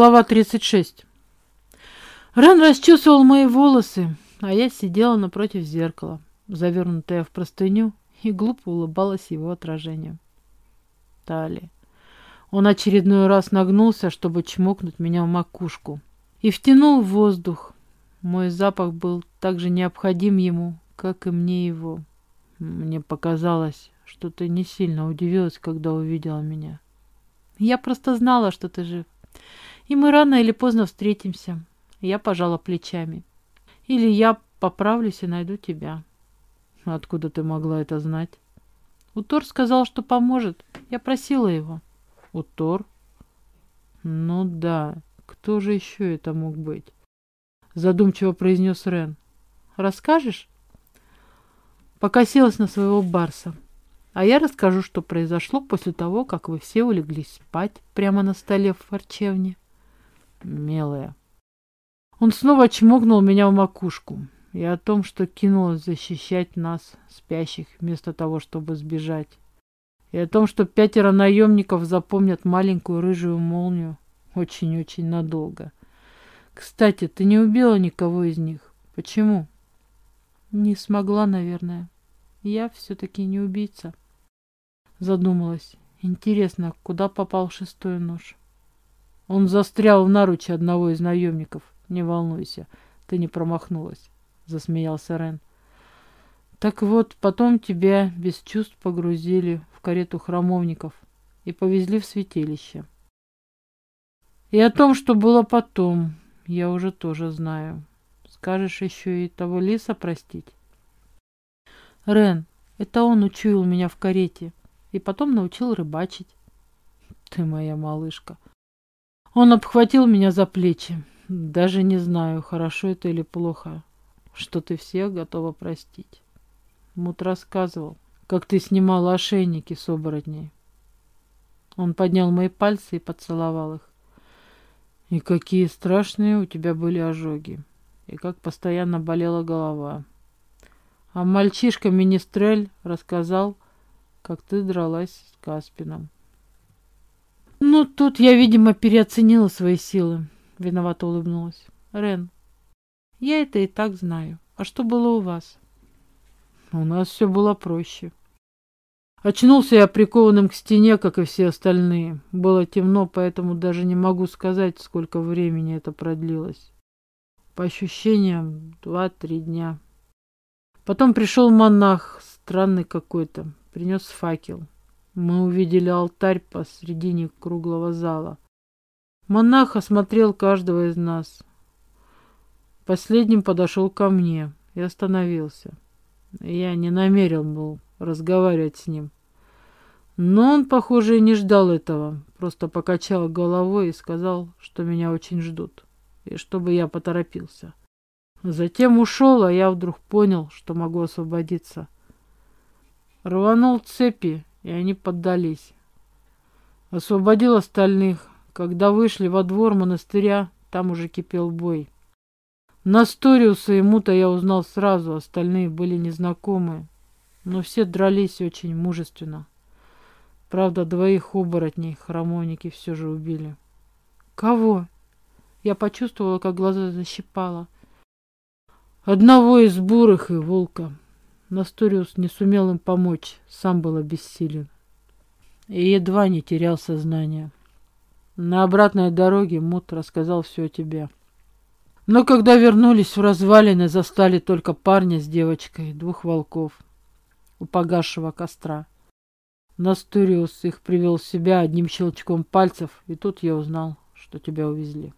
Глава 36. Рен расчесывал мои волосы, а я сидела напротив зеркала, завернутая в простыню, и глупо улыбалась его отражению. Тали. Он очередной раз нагнулся, чтобы чмокнуть меня в макушку, и втянул воздух. Мой запах был так же необходим ему, как и мне его. Мне показалось, что ты не сильно удивилась, когда увидела меня. Я просто знала, что ты жив. И мы рано или поздно встретимся. Я пожала плечами. Или я поправлюсь и найду тебя. Откуда ты могла это знать? Утор сказал, что поможет. Я просила его. Утор? Ну да, кто же еще это мог быть? Задумчиво произнес Рен. Расскажешь? Покосилась на своего барса. А я расскажу, что произошло после того, как вы все улеглись спать прямо на столе в харчевне милая. Он снова чмокнул меня в макушку и о том, что кинулась защищать нас, спящих, вместо того, чтобы сбежать. И о том, что пятеро наемников запомнят маленькую рыжую молнию очень-очень надолго. Кстати, ты не убила никого из них. Почему? Не смогла, наверное. Я все-таки не убийца. Задумалась. Интересно, куда попал шестой нож? Он застрял в наруче одного из наемников. Не волнуйся, ты не промахнулась, засмеялся Рен. Так вот, потом тебя без чувств погрузили в карету храмовников и повезли в святилище. И о том, что было потом, я уже тоже знаю. Скажешь еще и того лиса простить? Рен, это он учуял меня в карете и потом научил рыбачить. Ты моя малышка. Он обхватил меня за плечи. Даже не знаю, хорошо это или плохо, что ты всех готова простить. Мут рассказывал, как ты снимала ошейники с оборотней. Он поднял мои пальцы и поцеловал их. И какие страшные у тебя были ожоги. И как постоянно болела голова. А мальчишка Министрель рассказал, как ты дралась с Каспином. Ну, тут я, видимо, переоценила свои силы. Виновато улыбнулась. Рен, я это и так знаю. А что было у вас? У нас все было проще. Очнулся я прикованным к стене, как и все остальные. Было темно, поэтому даже не могу сказать, сколько времени это продлилось. По ощущениям, два-три дня. Потом пришел монах, странный какой-то, принес факел. Мы увидели алтарь посредине круглого зала. Монах осмотрел каждого из нас. Последним подошел ко мне и остановился. Я не намерен был разговаривать с ним. Но он, похоже, и не ждал этого, просто покачал головой и сказал, что меня очень ждут, и чтобы я поторопился. Затем ушел, а я вдруг понял, что могу освободиться. Рванул цепи и они поддались. Освободил остальных. Когда вышли во двор монастыря, там уже кипел бой. Насториуса и Мута я узнал сразу, остальные были незнакомые, но все дрались очень мужественно. Правда, двоих оборотней храмовники все же убили. Кого? Я почувствовала, как глаза защипало. Одного из бурых и волка. Насториус не сумел им помочь, сам был обессилен. И едва не терял сознание. На обратной дороге Мут рассказал все о тебе. Но когда вернулись в развалины, застали только парня с девочкой, двух волков, у погасшего костра. Настуриус их привел в себя одним щелчком пальцев, и тут я узнал, что тебя увезли.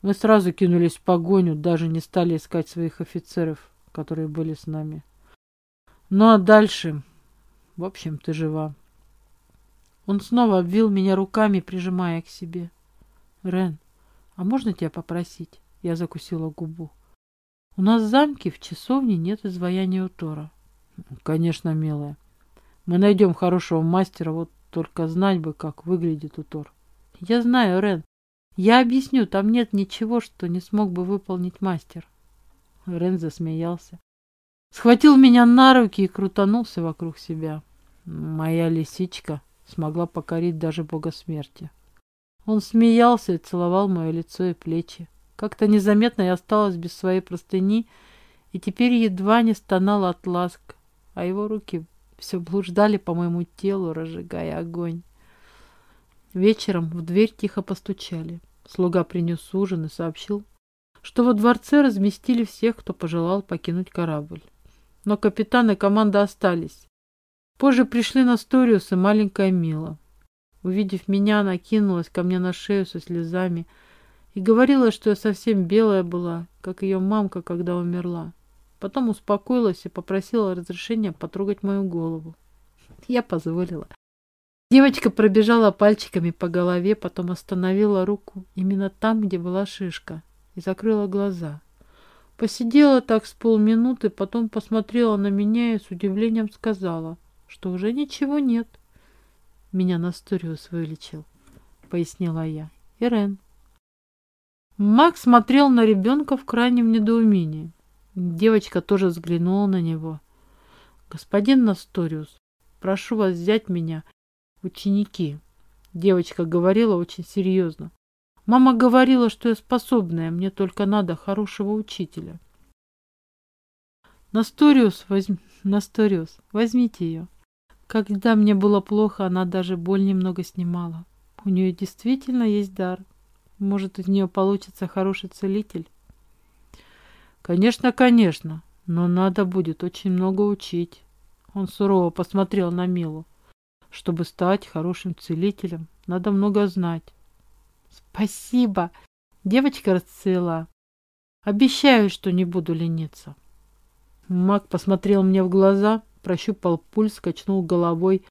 Мы сразу кинулись в погоню, даже не стали искать своих офицеров которые были с нами. Ну а дальше... В общем, ты жива. Он снова обвил меня руками, прижимая к себе. Рен, а можно тебя попросить? Я закусила губу. У нас в замке в часовне нет изваяния Утора. Конечно, милая. Мы найдем хорошего мастера, вот только знать бы, как выглядит Утор. Я знаю, Рен. Я объясню, там нет ничего, что не смог бы выполнить мастер. Рен засмеялся. Схватил меня на руки и крутанулся вокруг себя. Моя лисичка смогла покорить даже бога смерти. Он смеялся и целовал мое лицо и плечи. Как-то незаметно я осталась без своей простыни и теперь едва не стонала от ласк, а его руки все блуждали по моему телу, разжигая огонь. Вечером в дверь тихо постучали. Слуга принес ужин и сообщил, что во дворце разместили всех, кто пожелал покинуть корабль. Но капитан и команда остались. Позже пришли Насториус и маленькая Мила. Увидев меня, она кинулась ко мне на шею со слезами и говорила, что я совсем белая была, как ее мамка, когда умерла. Потом успокоилась и попросила разрешения потрогать мою голову. Я позволила. Девочка пробежала пальчиками по голове, потом остановила руку именно там, где была шишка, и закрыла глаза. Посидела так с полминуты, потом посмотрела на меня и с удивлением сказала, что уже ничего нет. Меня Насториус вылечил, пояснила я. Ирен. Макс смотрел на ребенка в крайнем недоумении. Девочка тоже взглянула на него. Господин Насториус, прошу вас взять меня ученики. Девочка говорила очень серьезно. Мама говорила, что я способная, мне только надо хорошего учителя. Насториус, возьм... Насториус, возьмите ее. Когда мне было плохо, она даже боль немного снимала. У нее действительно есть дар. Может, из нее получится хороший целитель? Конечно, конечно, но надо будет очень много учить. Он сурово посмотрел на Милу. Чтобы стать хорошим целителем, надо много знать. Спасибо. Девочка расцвела. Обещаю, что не буду лениться. Маг посмотрел мне в глаза, прощупал пульс, качнул головой.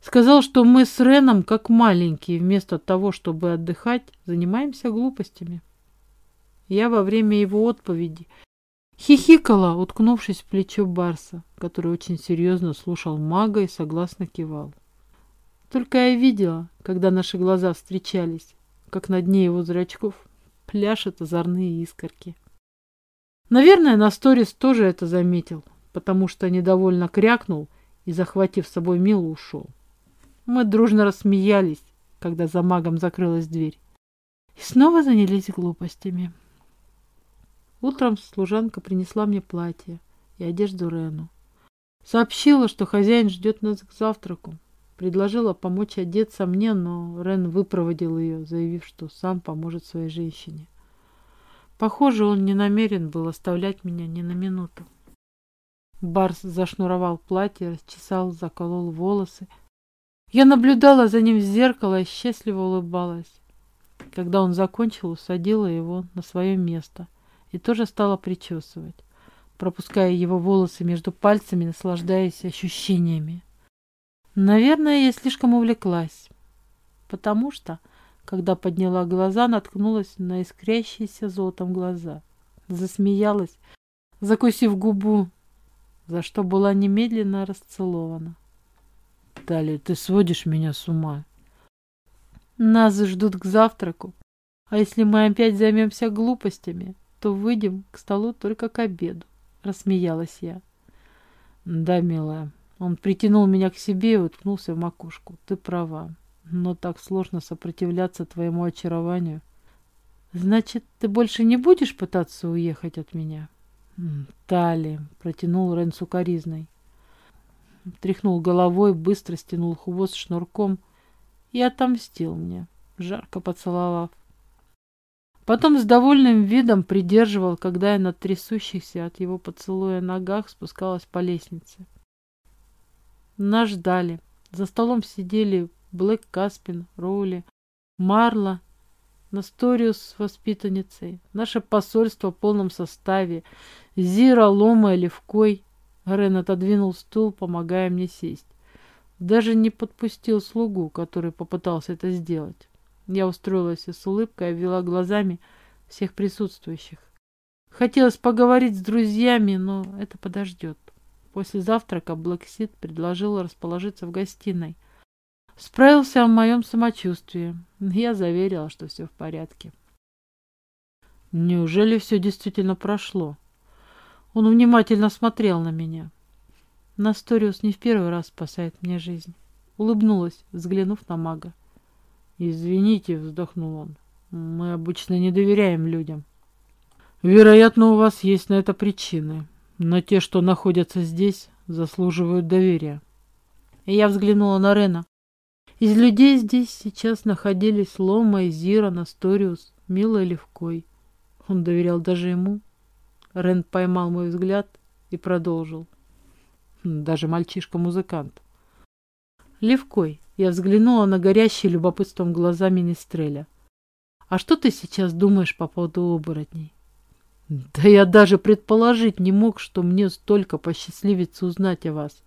Сказал, что мы с Реном, как маленькие, вместо того, чтобы отдыхать, занимаемся глупостями. Я во время его отповеди хихикала, уткнувшись в плечо Барса, который очень серьезно слушал мага и согласно кивал. Только я видела, когда наши глаза встречались, как на дне его зрачков пляшут озорные искорки. Наверное, Насторис тоже это заметил, потому что недовольно крякнул и, захватив с собой Милу, ушел. Мы дружно рассмеялись, когда за магом закрылась дверь, и снова занялись глупостями. Утром служанка принесла мне платье и одежду Рену. Сообщила, что хозяин ждет нас к завтраку. Предложила помочь одеться мне, но Рен выпроводил ее, заявив, что сам поможет своей женщине. Похоже, он не намерен был оставлять меня ни на минуту. Барс зашнуровал платье, расчесал, заколол волосы. Я наблюдала за ним в зеркало и счастливо улыбалась. Когда он закончил, усадила его на свое место и тоже стала причесывать, пропуская его волосы между пальцами, наслаждаясь ощущениями. Наверное, я слишком увлеклась, потому что, когда подняла глаза, наткнулась на искрящиеся золотом глаза. Засмеялась, закусив губу, за что была немедленно расцелована. Далее ты сводишь меня с ума. Нас ждут к завтраку, а если мы опять займемся глупостями, то выйдем к столу только к обеду, рассмеялась я. Да, милая, он притянул меня к себе и уткнулся в макушку. Ты права, но так сложно сопротивляться твоему очарованию. Значит, ты больше не будешь пытаться уехать от меня? Тали, протянул Рен сукоризной. Тряхнул головой, быстро стянул хвост шнурком и отомстил мне, жарко поцеловав. Потом с довольным видом придерживал, когда я на трясущихся от его поцелуя ногах спускалась по лестнице. Нас ждали. За столом сидели Блэк Каспин, Роули, Марла, Насториус с воспитанницей, наше посольство в полном составе, Зира, Лома и Левкой. Рен отодвинул стул, помогая мне сесть. Даже не подпустил слугу, который попытался это сделать. Я устроилась и с улыбкой обвела глазами всех присутствующих. Хотелось поговорить с друзьями, но это подождет. После завтрака Блэксид предложил расположиться в гостиной. Справился о моем самочувствии. Я заверила, что все в порядке. Неужели все действительно прошло? Он внимательно смотрел на меня. Насториус не в первый раз спасает мне жизнь. Улыбнулась, взглянув на мага. «Извините», — вздохнул он, — «мы обычно не доверяем людям». «Вероятно, у вас есть на это причины, но те, что находятся здесь, заслуживают доверия». И я взглянула на Рена. Из людей здесь сейчас находились Лома, Изира, Насториус, Мила и Левкой. Он доверял даже ему. Рен поймал мой взгляд и продолжил. Даже мальчишка-музыкант. Левкой, я взглянула на горящие любопытством глаза Министреля. «А что ты сейчас думаешь по поводу оборотней?» «Да я даже предположить не мог, что мне столько посчастливится узнать о вас».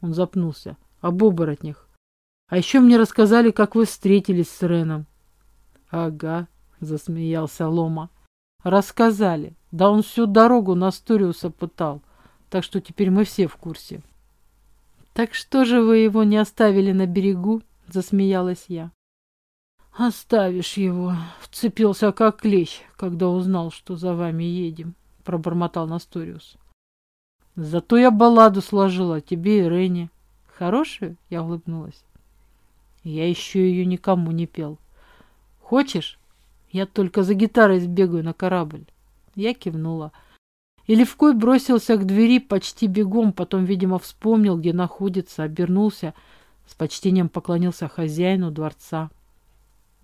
Он запнулся. «Об оборотнях. А еще мне рассказали, как вы встретились с Реном». «Ага», — засмеялся Лома. «Рассказали. Да он всю дорогу на Сториуса пытал. Так что теперь мы все в курсе». «Так что же вы его не оставили на берегу?» — засмеялась я. «Оставишь его!» — вцепился как клещ, когда узнал, что за вами едем, — пробормотал Насториус. «Зато я балладу сложила тебе и Рене. Хорошую?» — я улыбнулась. «Я еще ее никому не пел. Хочешь? Я только за гитарой сбегаю на корабль». Я кивнула. И Левкой бросился к двери почти бегом, потом, видимо, вспомнил, где находится, обернулся, с почтением поклонился хозяину дворца.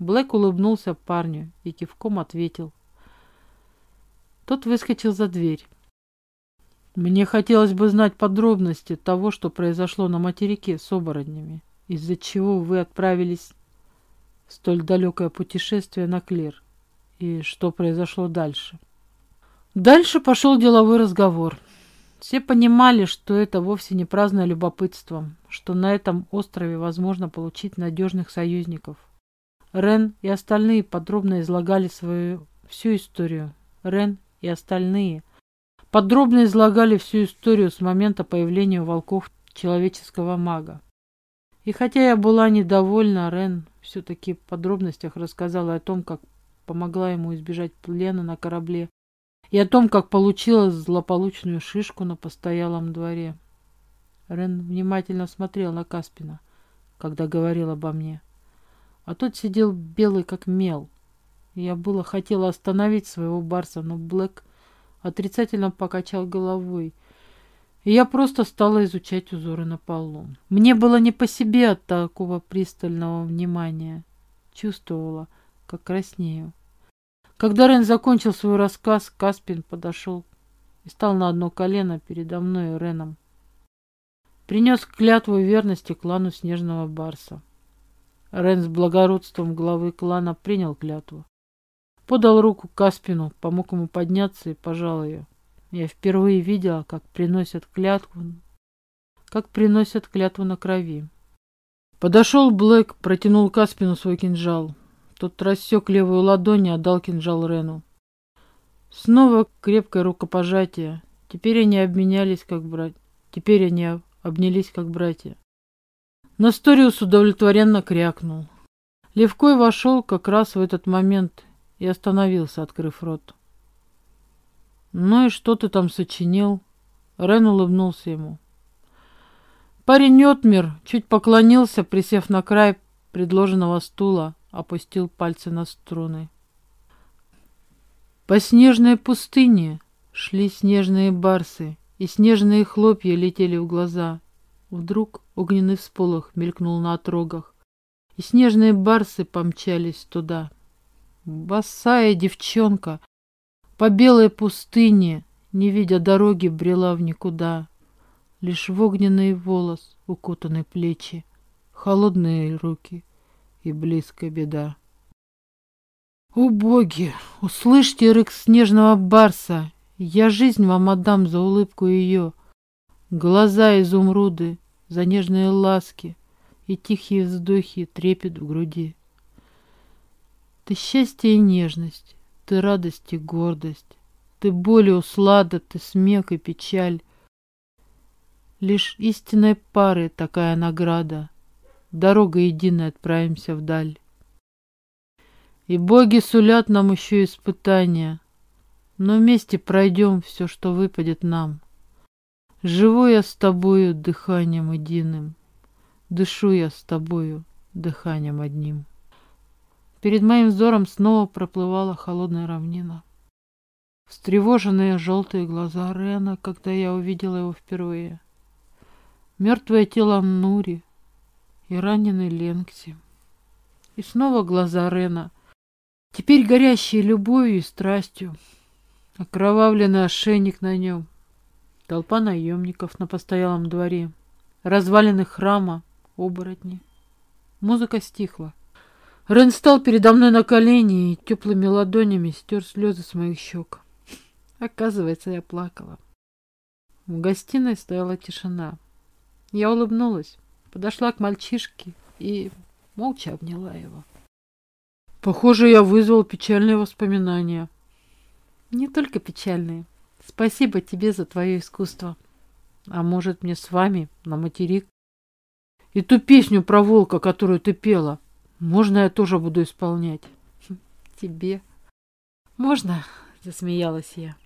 Блэк улыбнулся парню и кивком ответил. Тот выскочил за дверь. Мне хотелось бы знать подробности того, что произошло на материке с оборотнями, из-за чего вы отправились в столь далекое путешествие на Клер, и что произошло дальше. Дальше пошел деловой разговор. Все понимали, что это вовсе не праздное любопытство, что на этом острове возможно получить надежных союзников. Рен и остальные подробно излагали свою всю историю. Рен и остальные подробно излагали всю историю с момента появления волков человеческого мага. И хотя я была недовольна, Рен все-таки в подробностях рассказала о том, как помогла ему избежать плена на корабле, и о том, как получила злополучную шишку на постоялом дворе. Рен внимательно смотрел на Каспина, когда говорил обо мне. А тот сидел белый, как мел. Я было хотела остановить своего барса, но Блэк отрицательно покачал головой, и я просто стала изучать узоры на полу. Мне было не по себе от такого пристального внимания. Чувствовала, как краснею. Когда Рен закончил свой рассказ, Каспин подошел и стал на одно колено передо мной и Реном. Принес клятву верности клану Снежного Барса. Рен с благородством главы клана принял клятву. Подал руку Каспину, помог ему подняться и пожал ее. Я впервые видела, как приносят клятву, как приносят клятву на крови. Подошел Блэк, протянул Каспину свой кинжал. Тот рассек левую ладонь и отдал кинжал Рену. Снова крепкое рукопожатие. Теперь они обменялись как братья. Теперь они обнялись как братья. Насториус удовлетворенно крякнул. Левкой вошел как раз в этот момент и остановился, открыв рот. «Ну и что ты там сочинил?» Рен улыбнулся ему. Парень отмер, чуть поклонился, присев на край предложенного стула, опустил пальцы на струны. По снежной пустыне шли снежные барсы, и снежные хлопья летели в глаза. Вдруг огненный всполох мелькнул на отрогах, и снежные барсы помчались туда. Босая девчонка по белой пустыне, не видя дороги, брела в никуда. Лишь в огненный волос укутаны плечи, холодные руки — и близкая беда. О боги, услышьте рык снежного барса, я жизнь вам отдам за улыбку ее. Глаза изумруды, за нежные ласки и тихие вздохи трепет в груди. Ты счастье и нежность, ты радость и гордость, ты боль и услада, ты смех и печаль. Лишь истинной пары такая награда — дорога единая отправимся вдаль. И боги сулят нам еще испытания, но вместе пройдем все, что выпадет нам. Живу я с тобою дыханием единым, дышу я с тобою дыханием одним. Перед моим взором снова проплывала холодная равнина. Встревоженные желтые глаза Рена, когда я увидела его впервые. Мертвое тело Нури и раненый Ленкси. И снова глаза Рена, теперь горящие любовью и страстью. Окровавленный ошейник на нем. Толпа наемников на постоялом дворе. Развалины храма, оборотни. Музыка стихла. Рен стал передо мной на колени и теплыми ладонями стер слезы с моих щек. Оказывается, я плакала. В гостиной стояла тишина. Я улыбнулась, подошла к мальчишке и молча обняла его. Похоже, я вызвал печальные воспоминания. Не только печальные. Спасибо тебе за твое искусство. А может, мне с вами на материк? И ту песню про волка, которую ты пела, можно я тоже буду исполнять? Тебе? Можно, засмеялась я.